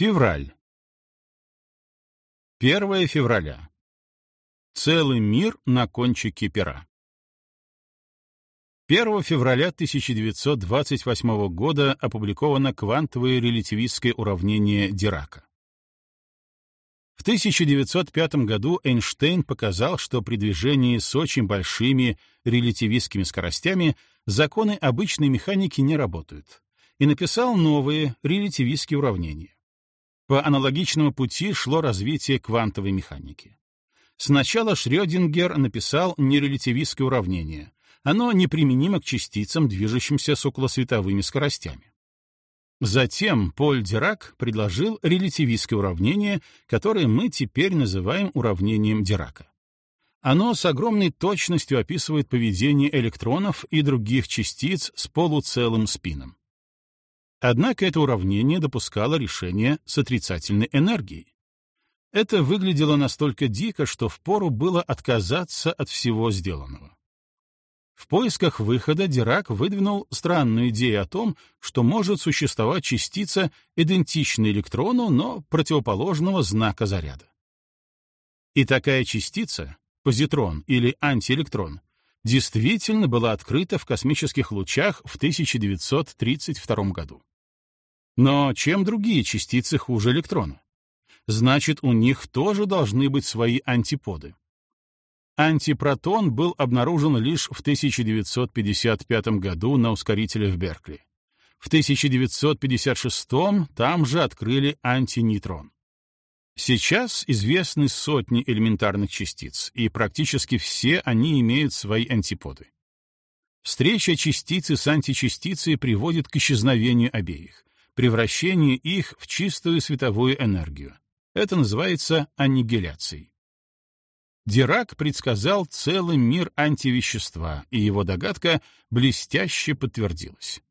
Февраль. 1 февраля. Целый мир на кончике пера. 1 февраля 1928 года опубликовано квантовое релятивистское уравнение Дирака. В 1905 году Эйнштейн показал, что при движении с очень большими релятивистскими скоростями законы обычной механики не работают, и написал новые релятивистские уравнения. По аналогичному пути шло развитие квантовой механики. Сначала Шрёдингер написал нерелятивистское уравнение. Оно неприменимо к частицам, движущимся с околосветовыми скоростями. Затем Поль Дирак предложил релятивистское уравнение, которое мы теперь называем уравнением Дирака. Оно с огромной точностью описывает поведение электронов и других частиц с полуцелым спином. Однако это уравнение допускало решение с отрицательной энергией. Это выглядело настолько дико, что впору было отказаться от всего сделанного. В поисках выхода Дирак выдвинул странную идею о том, что может существовать частица, идентичная электрону, но противоположного знака заряда. И такая частица, позитрон или антиэлектрон, действительно была открыта в космических лучах в 1932 году. Но чем другие частицы хуже электрона? Значит, у них тоже должны быть свои антиподы. Антипротон был обнаружен лишь в 1955 году на ускорителе в Беркли. В 1956 там же открыли антинейтрон. Сейчас известны сотни элементарных частиц, и практически все они имеют свои антиподы. Встреча частицы с античастицей приводит к исчезновению обеих, превращение их в чистую световую энергию. Это называется аннигиляцией. Дирак предсказал целый мир антивещества, и его догадка блестяще подтвердилась.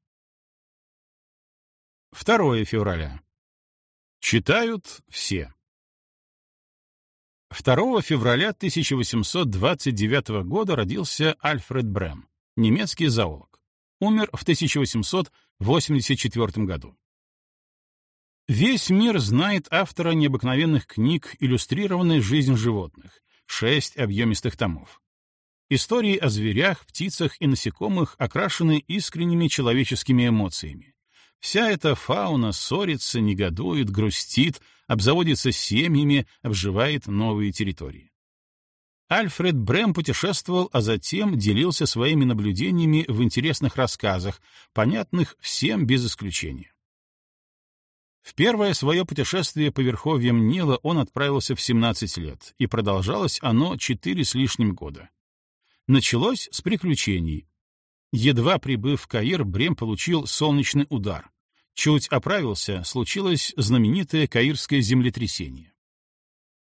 2 февраля. Читают все. 2 февраля 1829 года родился Альфред Брэм, немецкий зоолог. Умер в 1884 году. Весь мир знает автора необыкновенных книг «Иллюстрированная жизнь животных», шесть объемистых томов. Истории о зверях, птицах и насекомых окрашены искренними человеческими эмоциями. Вся эта фауна ссорится, негодует, грустит, обзаводится семьями, обживает новые территории. Альфред Брэм путешествовал, а затем делился своими наблюдениями в интересных рассказах, понятных всем без исключения. В первое свое путешествие по верховьям Нила он отправился в 17 лет, и продолжалось оно четыре с лишним года. Началось с приключений. Едва прибыв в Каир, Брем получил солнечный удар. Чуть оправился, случилось знаменитое каирское землетрясение.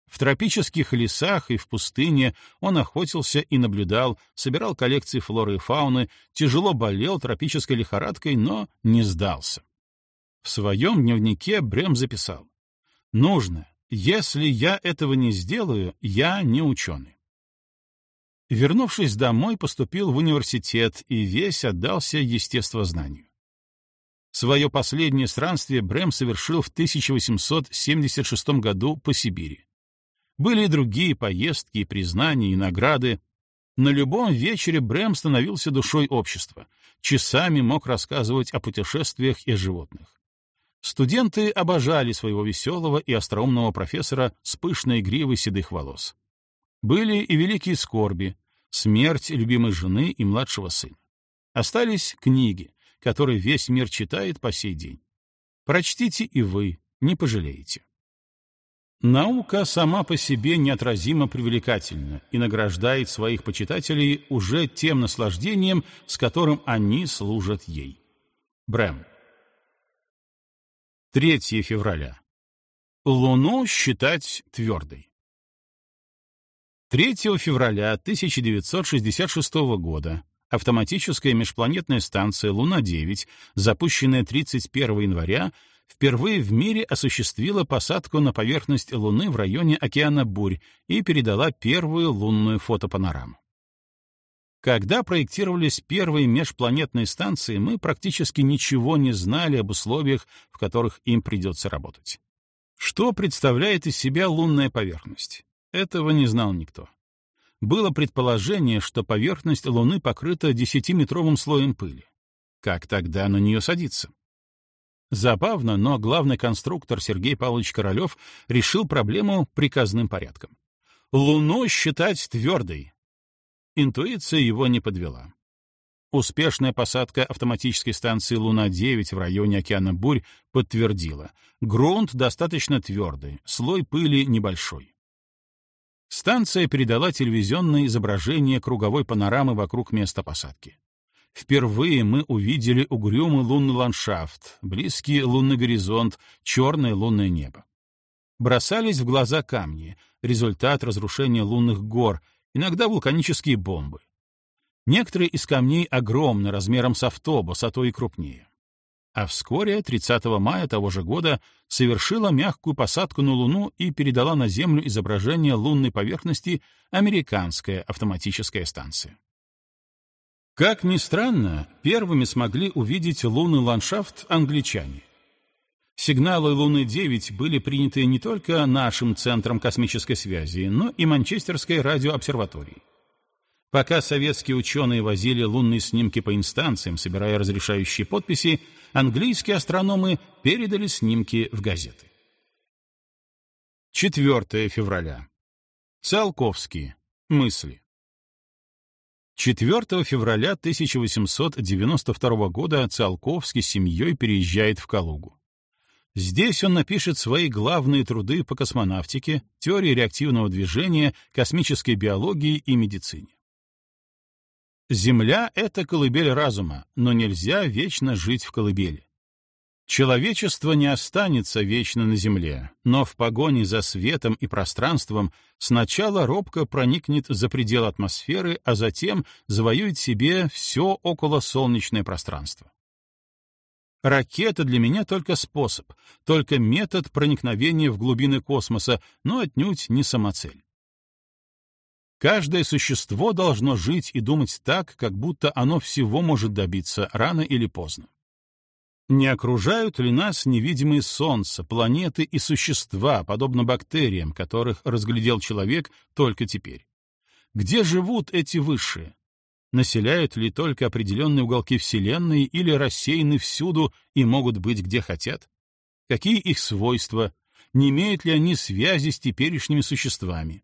В тропических лесах и в пустыне он охотился и наблюдал, собирал коллекции флоры и фауны, тяжело болел тропической лихорадкой, но не сдался. В своем дневнике Брем записал «Нужно. Если я этого не сделаю, я не ученый». Вернувшись домой, поступил в университет и весь отдался естествознанию. Свое последнее странствие Брем совершил в 1876 году по Сибири. Были и другие поездки, и признания, и награды. На любом вечере Брем становился душой общества, часами мог рассказывать о путешествиях и животных. Студенты обожали своего веселого и остроумного профессора с пышной гривой седых волос. Были и великие скорби, смерть любимой жены и младшего сына. Остались книги, которые весь мир читает по сей день. Прочтите и вы, не пожалеете. Наука сама по себе неотразимо привлекательна и награждает своих почитателей уже тем наслаждением, с которым они служат ей. Брэм. 3 февраля. Луну считать твердой. 3 февраля 1966 года автоматическая межпланетная станция «Луна-9», запущенная 31 января, впервые в мире осуществила посадку на поверхность Луны в районе океана Бурь и передала первую лунную фотопанораму. Когда проектировались первые межпланетные станции, мы практически ничего не знали об условиях, в которых им придется работать. Что представляет из себя лунная поверхность? Этого не знал никто. Было предположение, что поверхность Луны покрыта 10-метровым слоем пыли. Как тогда на нее садиться? Забавно, но главный конструктор Сергей Павлович Королев решил проблему приказным порядком. Луну считать твердой. Интуиция его не подвела. Успешная посадка автоматической станции «Луна-9» в районе океана Бурь подтвердила, грунт достаточно твердый, слой пыли небольшой. Станция передала телевизионное изображение круговой панорамы вокруг места посадки. Впервые мы увидели угрюмый лунный ландшафт, близкий лунный горизонт, черное лунное небо. Бросались в глаза камни, результат разрушения лунных гор, иногда вулканические бомбы. Некоторые из камней огромны, размером с автобус, а то и крупнее. А вскоре, 30 мая того же года, совершила мягкую посадку на Луну и передала на Землю изображение лунной поверхности американская автоматическая станция. Как ни странно, первыми смогли увидеть лунный ландшафт англичане. Сигналы Луны-9 были приняты не только нашим Центром космической связи, но и Манчестерской радиообсерваторией. Пока советские ученые возили лунные снимки по инстанциям, собирая разрешающие подписи, английские астрономы передали снимки в газеты. 4 февраля. Циолковский. Мысли. 4 февраля 1892 года Циолковский с семьей переезжает в Калугу. Здесь он напишет свои главные труды по космонавтике, теории реактивного движения, космической биологии и медицине. Земля — это колыбель разума, но нельзя вечно жить в колыбели. Человечество не останется вечно на Земле, но в погоне за светом и пространством сначала робко проникнет за пределы атмосферы, а затем завоюет себе все околосолнечное пространство. Ракета для меня только способ, только метод проникновения в глубины космоса, но отнюдь не самоцель. Каждое существо должно жить и думать так, как будто оно всего может добиться рано или поздно. Не окружают ли нас невидимые солнца, планеты и существа, подобно бактериям, которых разглядел человек только теперь? Где живут эти высшие? Населяют ли только определенные уголки Вселенной или рассеяны всюду и могут быть где хотят? Какие их свойства? Не имеют ли они связи с теперешними существами?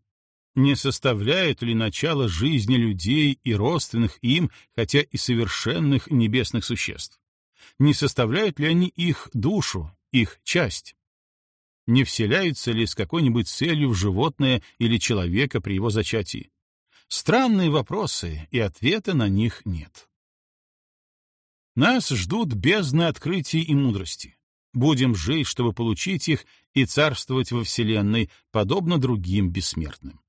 Не составляют ли начало жизни людей и родственных им, хотя и совершенных небесных существ? не составляют ли они их душу, их часть? Не вселяются ли с какой-нибудь целью в животное или человека при его зачатии? Странные вопросы, и ответа на них нет. Нас ждут бездны открытий и мудрости. Будем жить, чтобы получить их и царствовать во Вселенной, подобно другим бессмертным.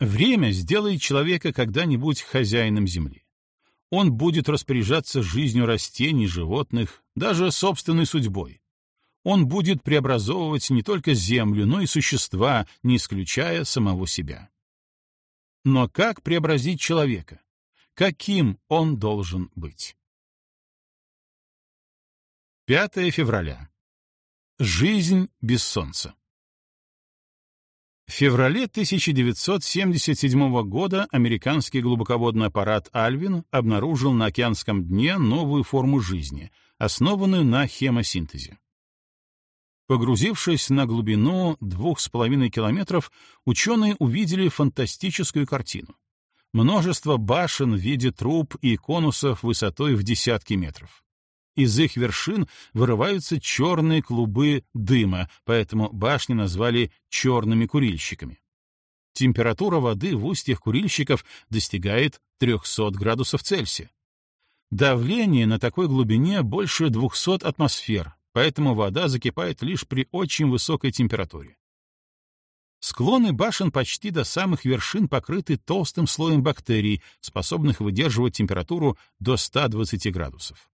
Время сделает человека когда-нибудь хозяином Земли он будет распоряжаться жизнью растений, животных, даже собственной судьбой. Он будет преобразовывать не только землю, но и существа, не исключая самого себя. Но как преобразить человека? Каким он должен быть? 5 февраля. Жизнь без солнца. В феврале 1977 года американский глубоководный аппарат «Альвин» обнаружил на океанском дне новую форму жизни, основанную на хемосинтезе. Погрузившись на глубину двух с половиной километров, ученые увидели фантастическую картину. Множество башен в виде труб и конусов высотой в десятки метров. Из их вершин вырываются черные клубы дыма, поэтому башни назвали черными курильщиками. Температура воды в устьях курильщиков достигает 300 градусов Цельсия. Давление на такой глубине больше 200 атмосфер, поэтому вода закипает лишь при очень высокой температуре. Склоны башен почти до самых вершин покрыты толстым слоем бактерий, способных выдерживать температуру до 120 градусов.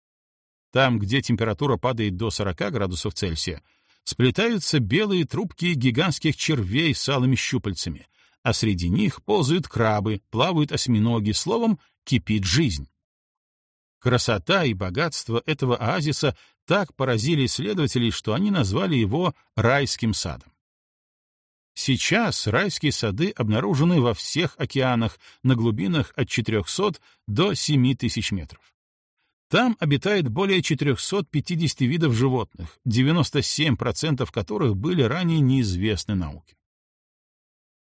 Там, где температура падает до 40 градусов Цельсия, сплетаются белые трубки гигантских червей с алыми щупальцами, а среди них ползают крабы, плавают осьминоги, словом, кипит жизнь. Красота и богатство этого оазиса так поразили исследователей, что они назвали его райским садом. Сейчас райские сады обнаружены во всех океанах на глубинах от 400 до 7000 метров. Там обитает более 450 видов животных, 97% которых были ранее неизвестны науке.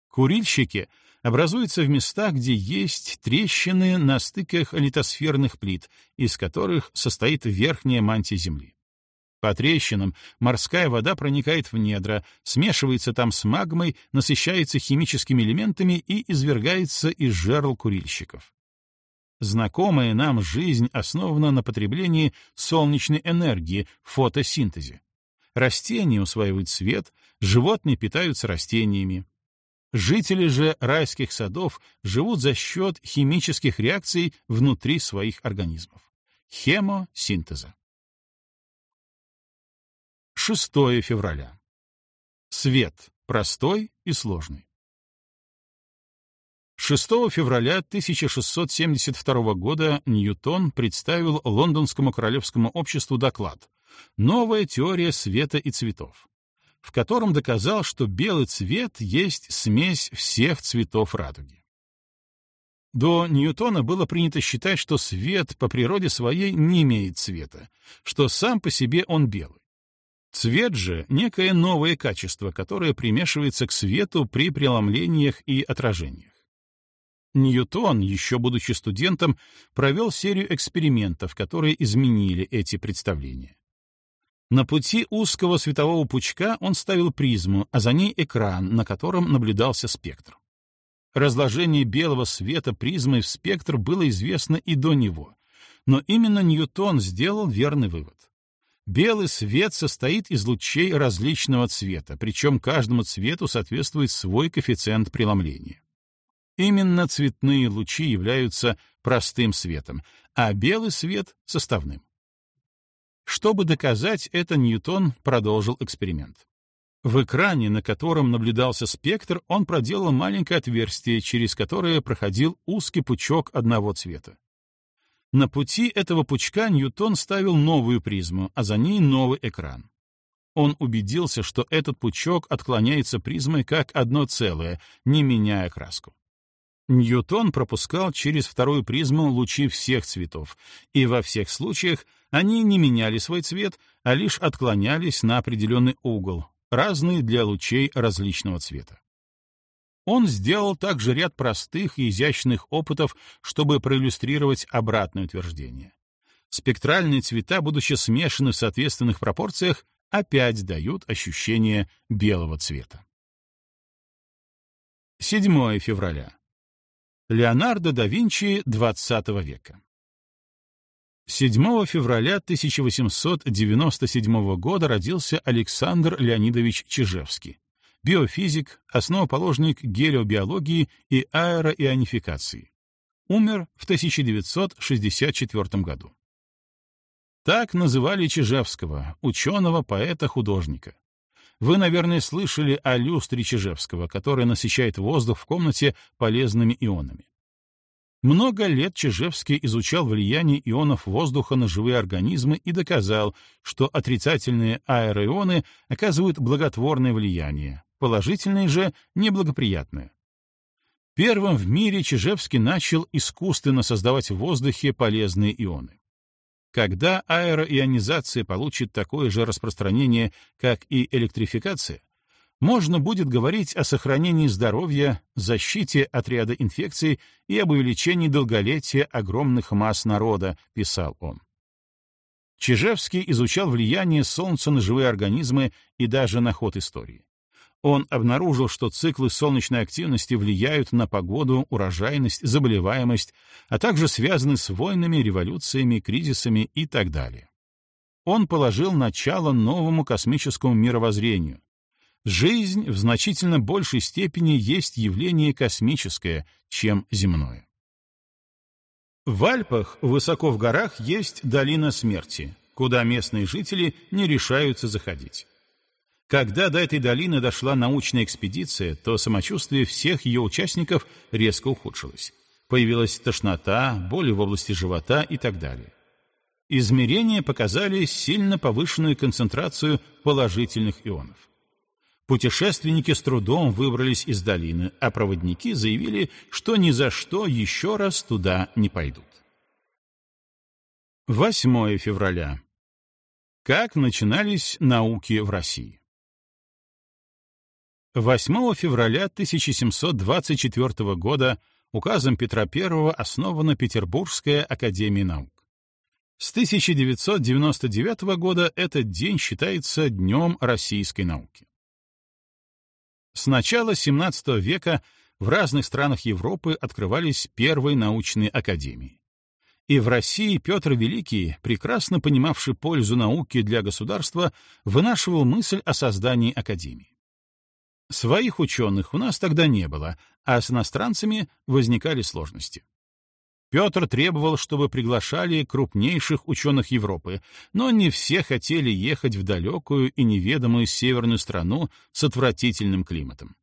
Курильщики образуются в местах, где есть трещины на стыках литосферных плит, из которых состоит верхняя мантия Земли. По трещинам морская вода проникает в недра, смешивается там с магмой, насыщается химическими элементами и извергается из жерл курильщиков. Знакомая нам жизнь основана на потреблении солнечной энергии, фотосинтезе. Растения усваивают свет, животные питаются растениями. Жители же райских садов живут за счет химических реакций внутри своих организмов. Хемосинтеза. 6 февраля. Свет. Простой и сложный. 6 февраля 1672 года Ньютон представил Лондонскому королевскому обществу доклад «Новая теория света и цветов», в котором доказал, что белый цвет есть смесь всех цветов радуги. До Ньютона было принято считать, что свет по природе своей не имеет цвета, что сам по себе он белый. Цвет же — некое новое качество, которое примешивается к свету при преломлениях и отражениях. Ньютон, еще будучи студентом, провел серию экспериментов, которые изменили эти представления. На пути узкого светового пучка он ставил призму, а за ней экран, на котором наблюдался спектр. Разложение белого света призмой в спектр было известно и до него, но именно Ньютон сделал верный вывод. Белый свет состоит из лучей различного цвета, причем каждому цвету соответствует свой коэффициент преломления. Именно цветные лучи являются простым светом, а белый свет — составным. Чтобы доказать это, Ньютон продолжил эксперимент. В экране, на котором наблюдался спектр, он проделал маленькое отверстие, через которое проходил узкий пучок одного цвета. На пути этого пучка Ньютон ставил новую призму, а за ней новый экран. Он убедился, что этот пучок отклоняется призмой как одно целое, не меняя краску. Ньютон пропускал через вторую призму лучи всех цветов, и во всех случаях они не меняли свой цвет, а лишь отклонялись на определенный угол, разный для лучей различного цвета. Он сделал также ряд простых и изящных опытов, чтобы проиллюстрировать обратное утверждение. Спектральные цвета, будучи смешаны в соответственных пропорциях, опять дают ощущение белого цвета. 7 февраля. Леонардо да Винчи XX века. 7 февраля 1897 года родился Александр Леонидович Чижевский, биофизик, основоположник гелиобиологии и аэроионификации. Умер в 1964 году. Так называли Чижевского, ученого, поэта, художника. Вы, наверное, слышали о люстре Чижевского, которая насыщает воздух в комнате полезными ионами. Много лет Чижевский изучал влияние ионов воздуха на живые организмы и доказал, что отрицательные аэроионы оказывают благотворное влияние, положительные же — неблагоприятное. Первым в мире Чижевский начал искусственно создавать в воздухе полезные ионы. Когда аэроионизация получит такое же распространение, как и электрификация, можно будет говорить о сохранении здоровья, защите от ряда инфекций и об увеличении долголетия огромных масс народа, писал он. Чижевский изучал влияние Солнца на живые организмы и даже на ход истории. Он обнаружил, что циклы солнечной активности влияют на погоду, урожайность, заболеваемость, а также связаны с войнами, революциями, кризисами и так далее. Он положил начало новому космическому мировоззрению, жизнь в значительно большей степени есть явление космическое, чем земное. В Альпах, высоко в горах, есть долина смерти, куда местные жители не решаются заходить. Когда до этой долины дошла научная экспедиция, то самочувствие всех ее участников резко ухудшилось. Появилась тошнота, боли в области живота и так далее. Измерения показали сильно повышенную концентрацию положительных ионов. Путешественники с трудом выбрались из долины, а проводники заявили, что ни за что еще раз туда не пойдут. 8 февраля. Как начинались науки в России? 8 февраля 1724 года указом Петра I основана Петербургская академия наук. С 1999 года этот день считается Днем российской науки. С начала XVII века в разных странах Европы открывались первые научные академии. И в России Петр Великий, прекрасно понимавший пользу науки для государства, вынашивал мысль о создании академии. Своих ученых у нас тогда не было, а с иностранцами возникали сложности. Петр требовал, чтобы приглашали крупнейших ученых Европы, но не все хотели ехать в далекую и неведомую северную страну с отвратительным климатом.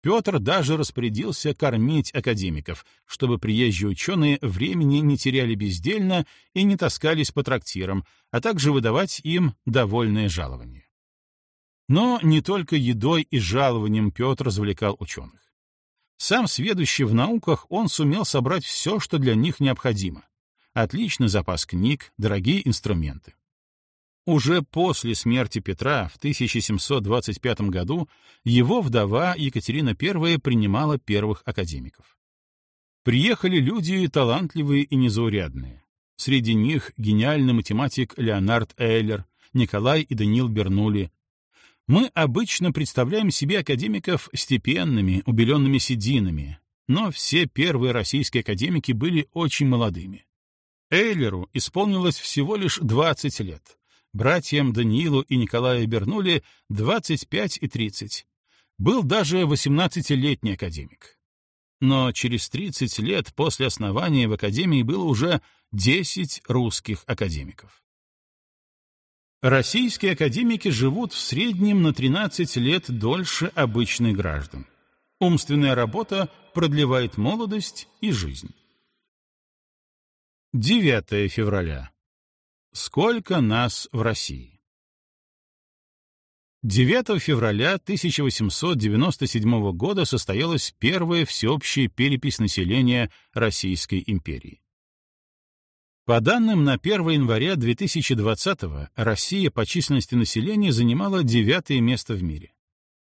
Петр даже распорядился кормить академиков, чтобы приезжие ученые времени не теряли бездельно и не таскались по трактирам, а также выдавать им довольное жалование. Но не только едой и жалованием Петр развлекал ученых. Сам сведущий в науках, он сумел собрать все, что для них необходимо. Отличный запас книг, дорогие инструменты. Уже после смерти Петра в 1725 году его вдова Екатерина I принимала первых академиков. Приехали люди талантливые и незаурядные. Среди них гениальный математик Леонард Эйлер, Николай и Даниил Бернули, мы обычно представляем себе академиков степенными, убеленными сединами, но все первые российские академики были очень молодыми. Эйлеру исполнилось всего лишь 20 лет, братьям Даниилу и Николаю Бернули 25 и 30. Был даже 18-летний академик. Но через 30 лет после основания в академии было уже 10 русских академиков. Российские академики живут в среднем на 13 лет дольше обычных граждан. Умственная работа продлевает молодость и жизнь. 9 февраля. Сколько нас в России? 9 февраля 1897 года состоялась первая всеобщая перепись населения Российской империи. По данным на 1 января 2020-го, Россия по численности населения занимала девятое место в мире.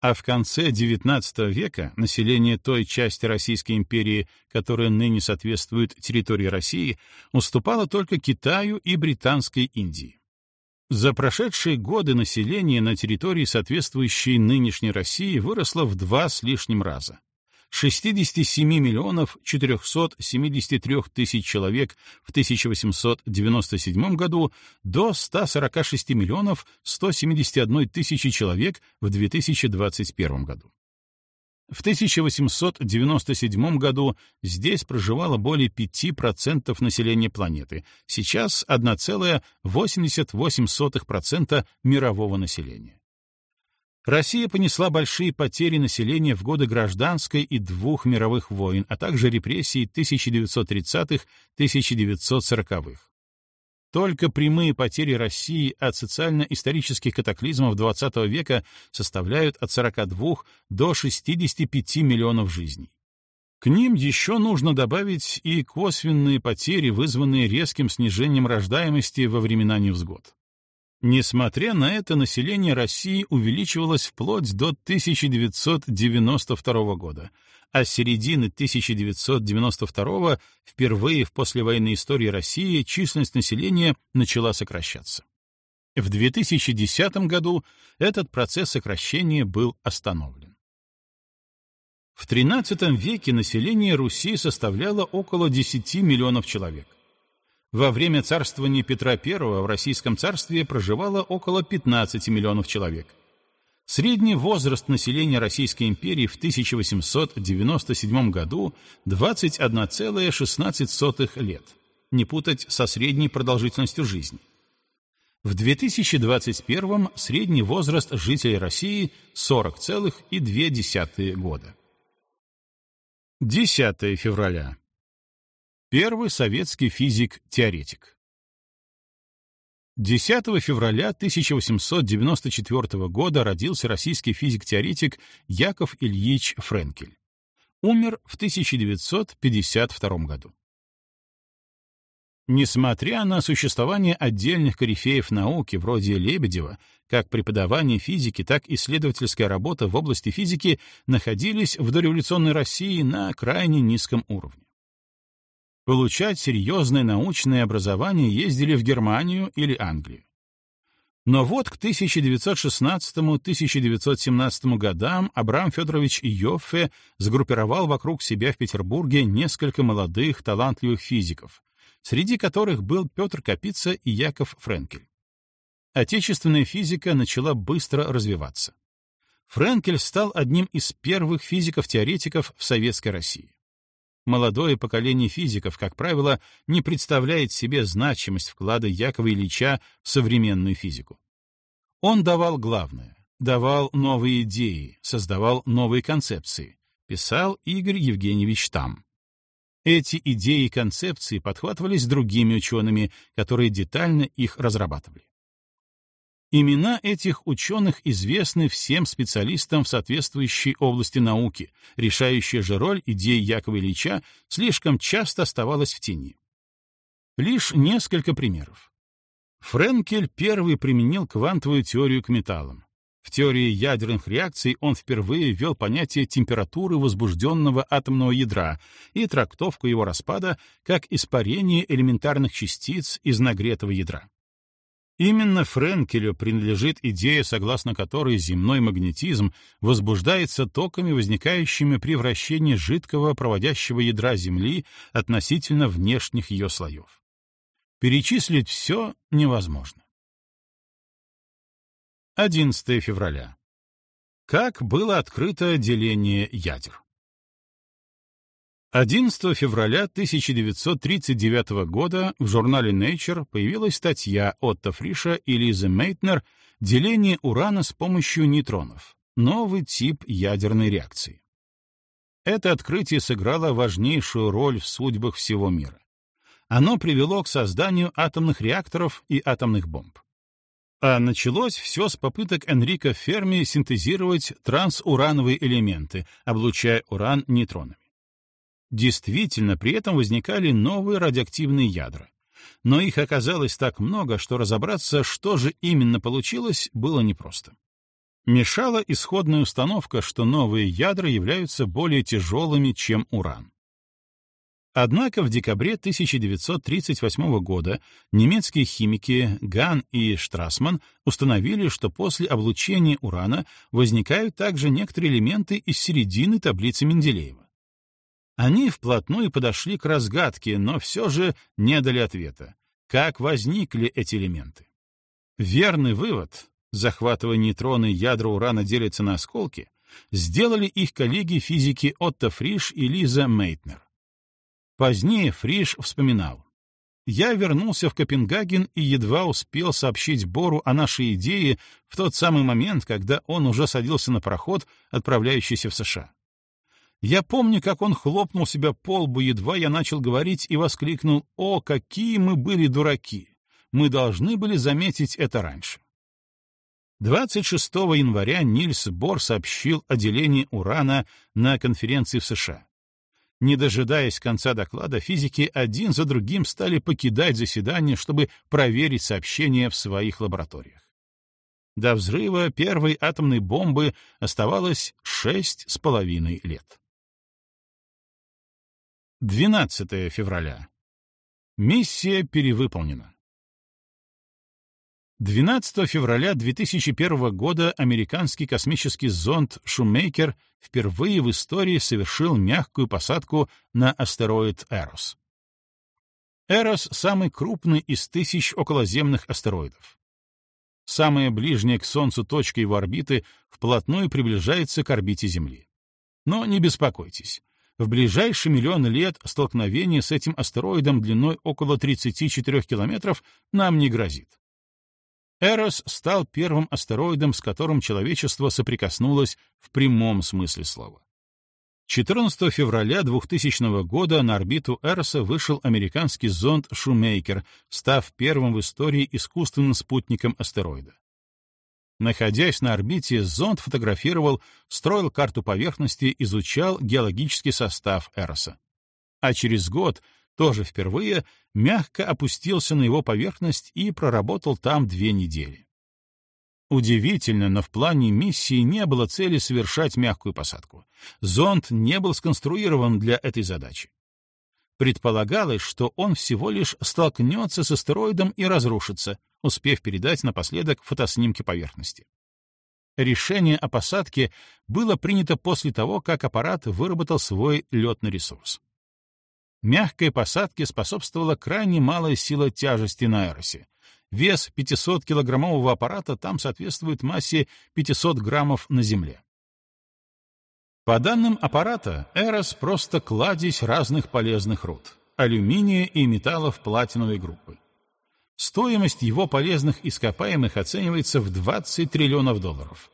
А в конце XIX века население той части Российской империи, которая ныне соответствует территории России, уступало только Китаю и Британской Индии. За прошедшие годы население на территории, соответствующей нынешней России, выросло в два с лишним раза. 67 миллионов 473 тысяч человек в 1897 году до 146 миллионов 171 тысячи человек в 2021 году. В 1897 году здесь проживало более 5% населения планеты, сейчас 1,88% мирового населения. Россия понесла большие потери населения в годы гражданской и двух мировых войн, а также репрессий 1930-1940-х. Только прямые потери России от социально-исторических катаклизмов XX века составляют от 42 до 65 миллионов жизней. К ним еще нужно добавить и косвенные потери, вызванные резким снижением рождаемости во времена невзгод. Несмотря на это, население России увеличивалось вплоть до 1992 года, а с середины 1992 впервые в послевоенной истории России численность населения начала сокращаться. В 2010 году этот процесс сокращения был остановлен. В XIII веке население Руси составляло около 10 миллионов человек. Во время царствования Петра I в Российском царстве проживало около 15 миллионов человек. Средний возраст населения Российской империи в 1897 году 21,16 лет. Не путать со средней продолжительностью жизни. В 2021 средний возраст жителей России 40,2 года. 10 февраля. Первый советский физик-теоретик. 10 февраля 1894 года родился российский физик-теоретик Яков Ильич Френкель. Умер в 1952 году. Несмотря на существование отдельных корифеев науки вроде Лебедева, как преподавание физики, так и исследовательская работа в области физики находились в дореволюционной России на крайне низком уровне. Получать серьезное научное образование ездили в Германию или Англию. Но вот к 1916-1917 годам Абрам Федорович Йоффе сгруппировал вокруг себя в Петербурге несколько молодых, талантливых физиков, среди которых был Петр Капица и Яков Френкель. Отечественная физика начала быстро развиваться. Френкель стал одним из первых физиков-теоретиков в Советской России. Молодое поколение физиков, как правило, не представляет себе значимость вклада Якова Ильича в современную физику. Он давал главное, давал новые идеи, создавал новые концепции, писал Игорь Евгеньевич Там. Эти идеи и концепции подхватывались другими учеными, которые детально их разрабатывали. Имена этих ученых известны всем специалистам в соответствующей области науки, решающая же роль идей Якова Ильича слишком часто оставалась в тени. Лишь несколько примеров. Френкель первый применил квантовую теорию к металлам. В теории ядерных реакций он впервые ввел понятие температуры возбужденного атомного ядра и трактовку его распада как испарение элементарных частиц из нагретого ядра. Именно Френкелю принадлежит идея, согласно которой земной магнетизм возбуждается токами, возникающими при вращении жидкого проводящего ядра Земли относительно внешних ее слоев. Перечислить все невозможно. 11 февраля. Как было открыто деление ядер? 11 февраля 1939 года в журнале Nature появилась статья Отто Фриша и Лизы Мейтнер «Деление урана с помощью нейтронов. Новый тип ядерной реакции». Это открытие сыграло важнейшую роль в судьбах всего мира. Оно привело к созданию атомных реакторов и атомных бомб. А началось все с попыток Энрико Ферми синтезировать трансурановые элементы, облучая уран нейтронами. Действительно, при этом возникали новые радиоактивные ядра. Но их оказалось так много, что разобраться, что же именно получилось, было непросто. Мешала исходная установка, что новые ядра являются более тяжелыми, чем уран. Однако в декабре 1938 года немецкие химики Ган и Штрасман установили, что после облучения урана возникают также некоторые элементы из середины таблицы Менделеева. Они вплотную подошли к разгадке, но все же не дали ответа. Как возникли эти элементы? Верный вывод, захватывая нейтроны, ядра урана делятся на осколки, сделали их коллеги-физики Отто Фриш и Лиза Мейтнер. Позднее Фриш вспоминал. «Я вернулся в Копенгаген и едва успел сообщить Бору о нашей идее в тот самый момент, когда он уже садился на пароход, отправляющийся в США. Я помню, как он хлопнул себя по лбу, едва я начал говорить, и воскликнул «О, какие мы были дураки! Мы должны были заметить это раньше». 26 января Нильс Бор сообщил о делении урана на конференции в США. Не дожидаясь конца доклада, физики один за другим стали покидать заседание, чтобы проверить сообщения в своих лабораториях. До взрыва первой атомной бомбы оставалось шесть с половиной лет. 12 февраля. Миссия перевыполнена. 12 февраля 2001 года американский космический зонд «Шумейкер» впервые в истории совершил мягкую посадку на астероид Эрос. Эрос — самый крупный из тысяч околоземных астероидов. Самая ближняя к Солнцу точка его орбиты вплотную приближается к орбите Земли. Но не беспокойтесь. В ближайший миллион лет столкновение с этим астероидом длиной около 34 километров нам не грозит. Эрос стал первым астероидом, с которым человечество соприкоснулось в прямом смысле слова. 14 февраля 2000 года на орбиту Эроса вышел американский зонд «Шумейкер», став первым в истории искусственным спутником астероида. Находясь на орбите, зонд фотографировал, строил карту поверхности, изучал геологический состав Эроса. А через год, тоже впервые, мягко опустился на его поверхность и проработал там две недели. Удивительно, но в плане миссии не было цели совершать мягкую посадку. Зонд не был сконструирован для этой задачи. Предполагалось, что он всего лишь столкнется с астероидом и разрушится, успев передать напоследок фотоснимки поверхности. Решение о посадке было принято после того, как аппарат выработал свой летный ресурс. Мягкой посадке способствовала крайне малая сила тяжести на Эросе, Вес 500-килограммового аппарата там соответствует массе 500 граммов на Земле. По данным аппарата, Эрос — просто кладезь разных полезных руд — алюминия и металлов платиновой группы. Стоимость его полезных ископаемых оценивается в 20 триллионов долларов.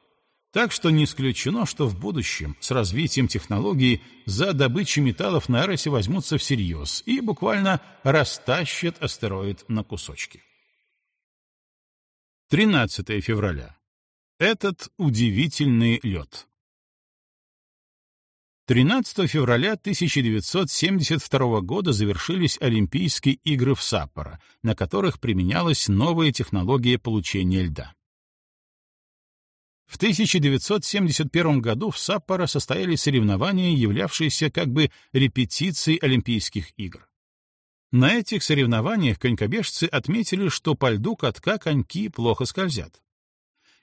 Так что не исключено, что в будущем с развитием технологий за добычу металлов на Эросе возьмутся всерьез и буквально растащат астероид на кусочки. 13 февраля. Этот удивительный лед. 13 февраля 1972 года завершились Олимпийские игры в Саппоро, на которых применялась новая технология получения льда. В 1971 году в Саппоро состоялись соревнования, являвшиеся как бы репетицией Олимпийских игр. На этих соревнованиях конькобежцы отметили, что по льду катка коньки плохо скользят.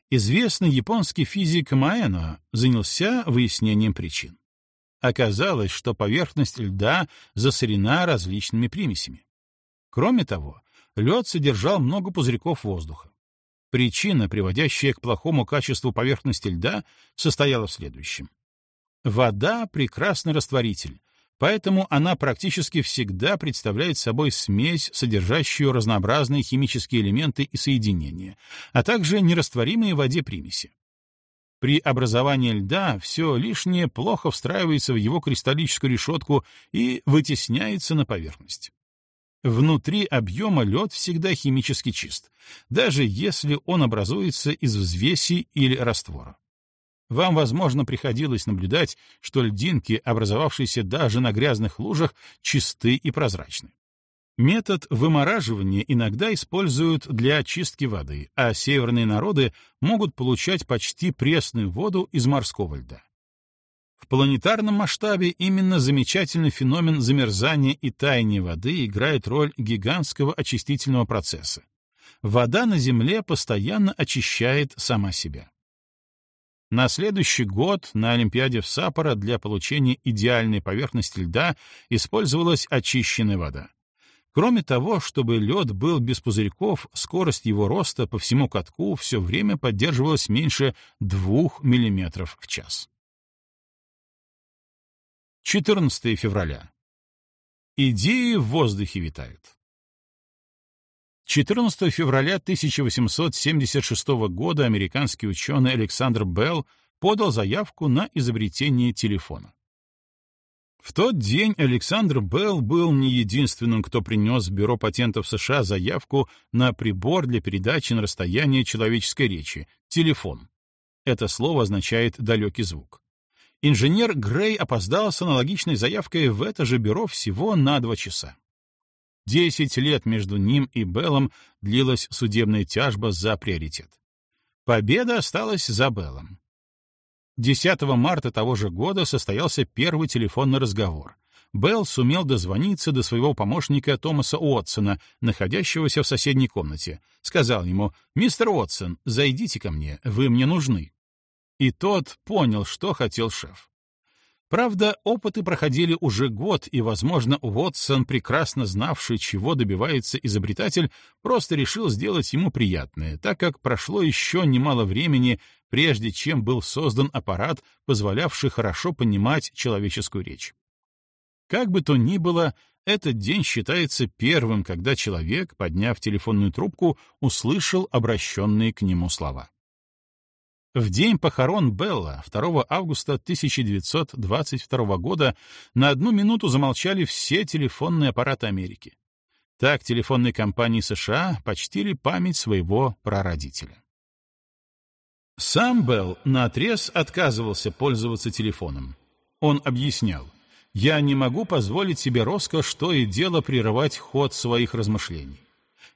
Известный японский физик Маэно занялся выяснением причин. Оказалось, что поверхность льда засорена различными примесями. Кроме того, лед содержал много пузырьков воздуха. Причина, приводящая к плохому качеству поверхности льда, состояла в следующем. Вода — прекрасный растворитель, Поэтому она практически всегда представляет собой смесь, содержащую разнообразные химические элементы и соединения, а также нерастворимые в воде примеси. При образовании льда все лишнее плохо встраивается в его кристаллическую решетку и вытесняется на поверхность. Внутри объема лед всегда химически чист, даже если он образуется из взвеси или раствора. Вам, возможно, приходилось наблюдать, что льдинки, образовавшиеся даже на грязных лужах, чисты и прозрачны. Метод вымораживания иногда используют для очистки воды, а северные народы могут получать почти пресную воду из морского льда. В планетарном масштабе именно замечательный феномен замерзания и таяния воды играет роль гигантского очистительного процесса. Вода на Земле постоянно очищает сама себя. На следующий год на Олимпиаде в Саппоро для получения идеальной поверхности льда использовалась очищенная вода. Кроме того, чтобы лед был без пузырьков, скорость его роста по всему катку все время поддерживалась меньше 2 мм в час. 14 февраля. Идеи в воздухе витают. 14 февраля 1876 года американский ученый Александр Белл подал заявку на изобретение телефона. В тот день Александр Белл был не единственным, кто принес в Бюро патентов США заявку на прибор для передачи на расстояние человеческой речи — телефон. Это слово означает «далекий звук». Инженер Грей опоздал с аналогичной заявкой в это же бюро всего на два часа. Десять лет между ним и Беллом длилась судебная тяжба за приоритет. Победа осталась за Беллом. 10 марта того же года состоялся первый телефонный разговор. Белл сумел дозвониться до своего помощника Томаса Уотсона, находящегося в соседней комнате. Сказал ему, «Мистер Уотсон, зайдите ко мне, вы мне нужны». И тот понял, что хотел шеф. Правда, опыты проходили уже год, и, возможно, Уотсон, прекрасно знавший, чего добивается изобретатель, просто решил сделать ему приятное, так как прошло еще немало времени, прежде чем был создан аппарат, позволявший хорошо понимать человеческую речь. Как бы то ни было, этот день считается первым, когда человек, подняв телефонную трубку, услышал обращенные к нему слова. В день похорон Белла, 2 августа 1922 года, на одну минуту замолчали все телефонные аппараты Америки. Так телефонные компании США почтили память своего прародителя. Сам Белл наотрез отказывался пользоваться телефоном. Он объяснял, «Я не могу позволить себе роскошь то и дело прерывать ход своих размышлений.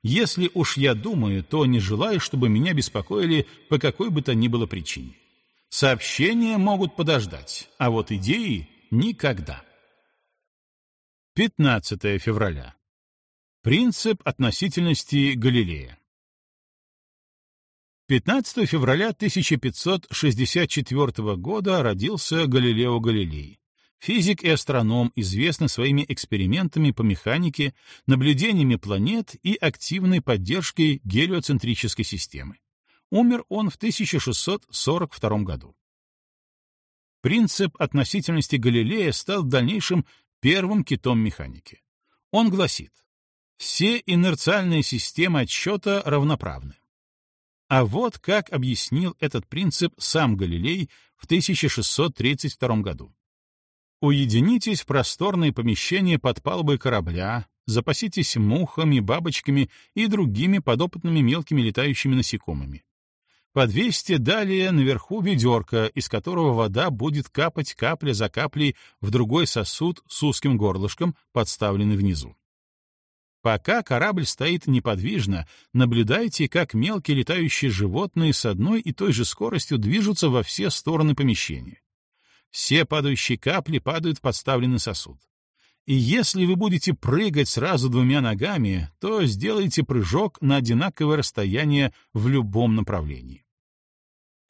Если уж я думаю, то не желаю, чтобы меня беспокоили по какой бы то ни было причине. Сообщения могут подождать, а вот идеи — никогда. 15 февраля. Принцип относительности Галилея. 15 февраля 1564 года родился Галилео Галилей, Физик и астроном известны своими экспериментами по механике, наблюдениями планет и активной поддержкой гелиоцентрической системы. Умер он в 1642 году. Принцип относительности Галилея стал в дальнейшем первым китом механики. Он гласит, все инерциальные системы отсчета равноправны. А вот как объяснил этот принцип сам Галилей в 1632 году. Уединитесь в просторные помещения под палубой корабля, запаситесь мухами, бабочками и другими подопытными мелкими летающими насекомыми. Подвесьте далее наверху ведерко, из которого вода будет капать капля за каплей в другой сосуд с узким горлышком, подставленный внизу. Пока корабль стоит неподвижно, наблюдайте, как мелкие летающие животные с одной и той же скоростью движутся во все стороны помещения. Все падающие капли падают в подставленный сосуд. И если вы будете прыгать сразу двумя ногами, то сделайте прыжок на одинаковое расстояние в любом направлении.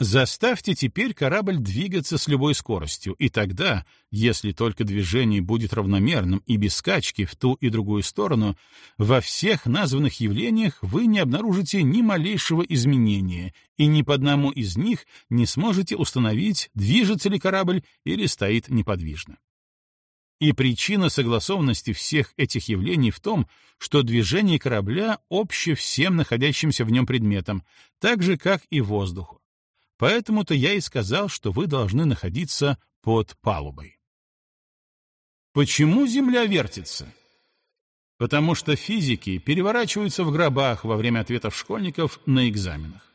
Заставьте теперь корабль двигаться с любой скоростью, и тогда, если только движение будет равномерным и без скачки в ту и другую сторону, во всех названных явлениях вы не обнаружите ни малейшего изменения, и ни по одному из них не сможете установить, движется ли корабль или стоит неподвижно. И причина согласованности всех этих явлений в том, что движение корабля обще всем находящимся в нем предметам, так же, как и воздуху. Поэтому-то я и сказал, что вы должны находиться под палубой. Почему Земля вертится? Потому что физики переворачиваются в гробах во время ответов школьников на экзаменах.